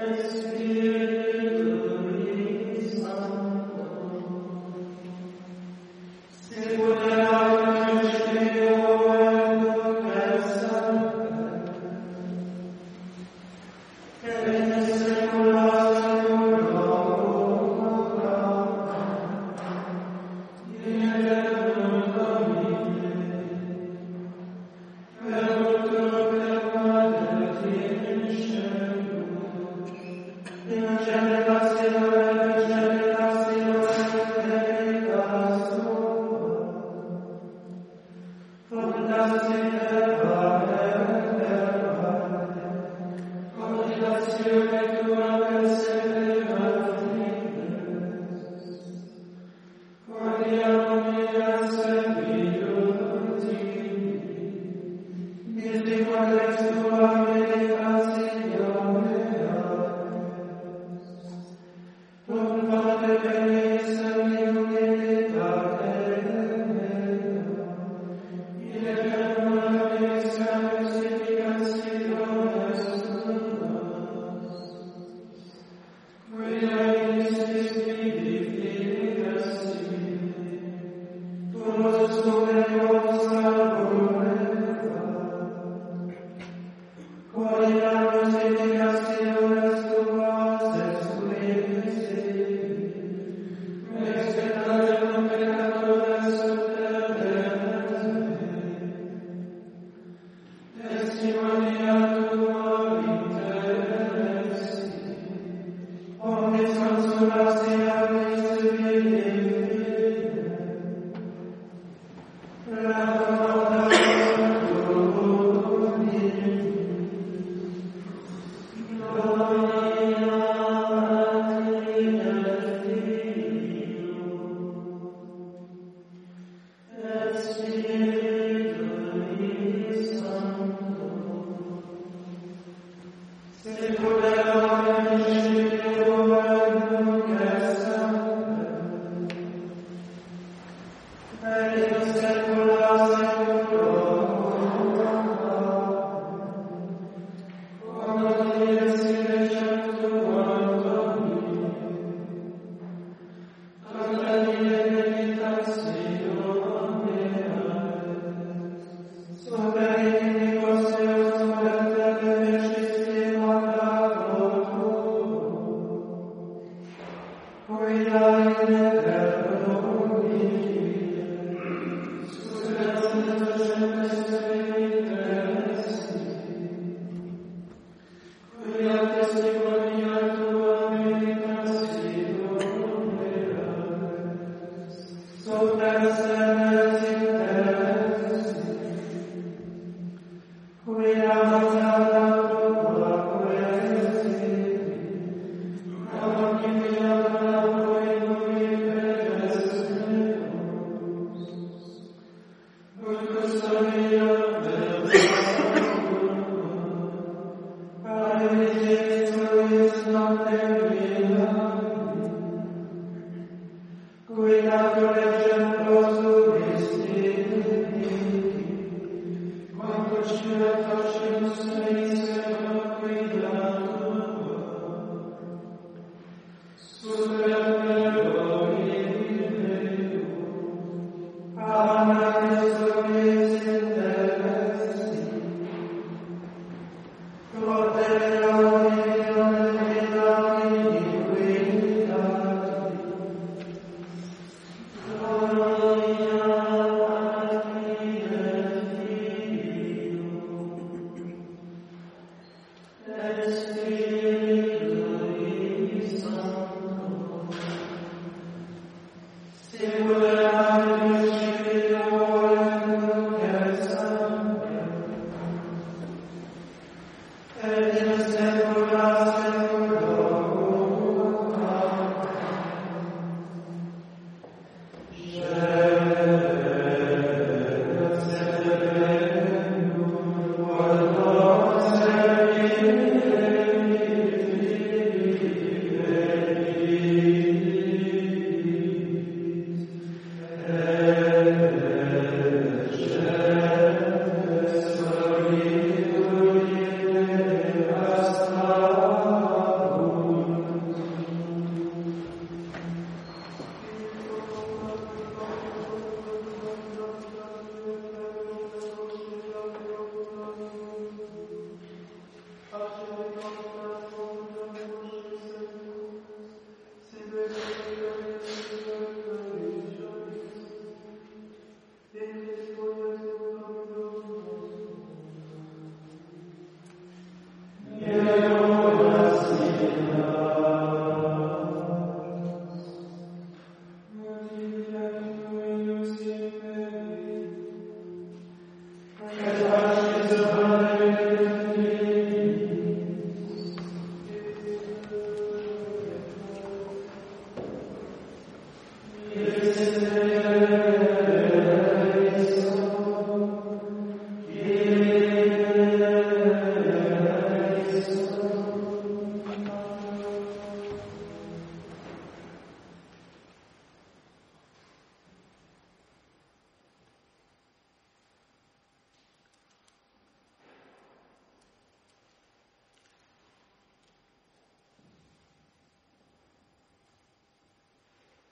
Yes. Testimonia Lord, Quod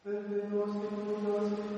Amen.